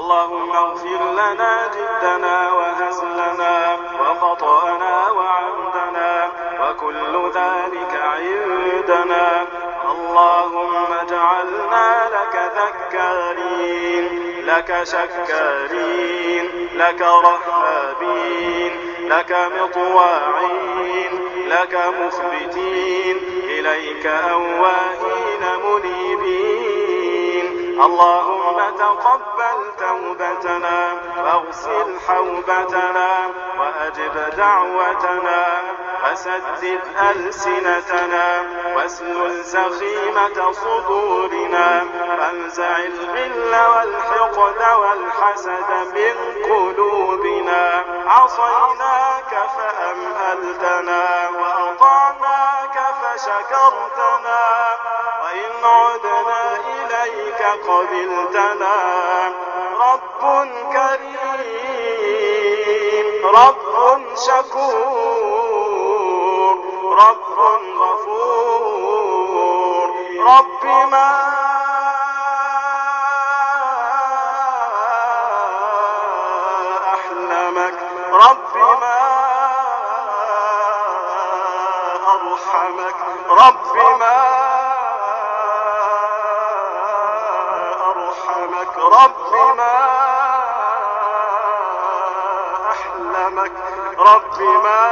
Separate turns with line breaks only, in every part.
اللهم اغفر لنا جدنا وهزلنا وخطأنا وعمدنا وكل ذلك عندنا اللهم اجعلنا لك ذكارين لك شكارين لك رهابين لك مطواعين لك مخبتين إليك أواهين منيبين. اللهم تقبل توبتنا واغسل حوبتنا وأجب دعوتنا وسدد ألسنتنا واسلل سخيمة صدورنا وانزع الغل والحقد والحسد من قلوبنا عصيناك فأمهلتنا وأطعناك فشكرتنا وإن عدنا إليك قبلتنا رب كريم رب شكور رب غفور رب ما أحلمك رب ما أرحمك رب أرحمك رب ما أحلمك رب ما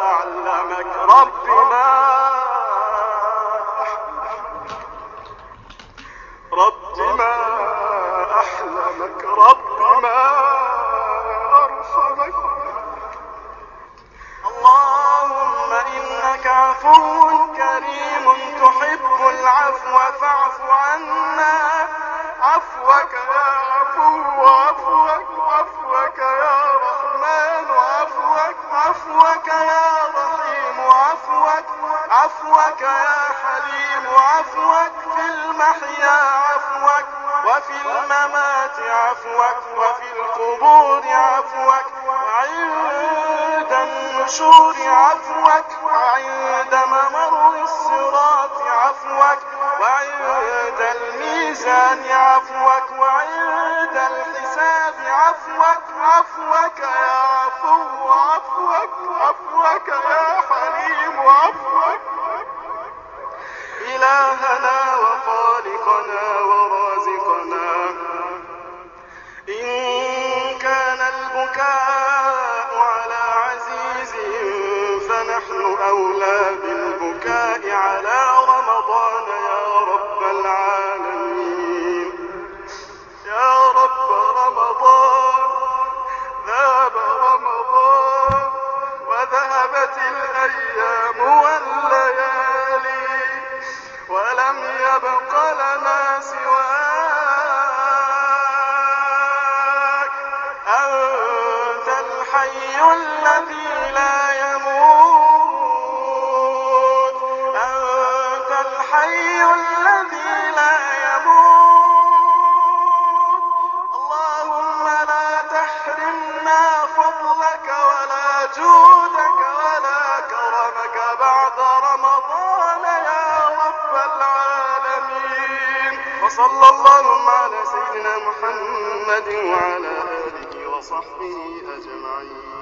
أعلمك رب ما رب ما أحلمك رب ما أرحمك عفوك يا حليم عفوك في المحيا عفوك وفي الممات عفوك وفي القبور عفوك وعند النشور عفوك وعند ممر الصراط عفوك وعند الميزان عفوك وعند الحساب عفوك عفوك يا عفو عفوك عفوك يا حليم عفوك. وخالقنا ورازقنا. إن كان البكاء على عزيز فنحن أولى بالبكاء على أنت الحي الذي لا يموت. أنت الحي الذي لا يموت. اللهم لا تحرمنا فضلك ولا جودك ولا كرمك بعد رمضان يا رب العالمين. وصلى اللهم على سيدنا محمد وعلى آله وصحبه أجمعين.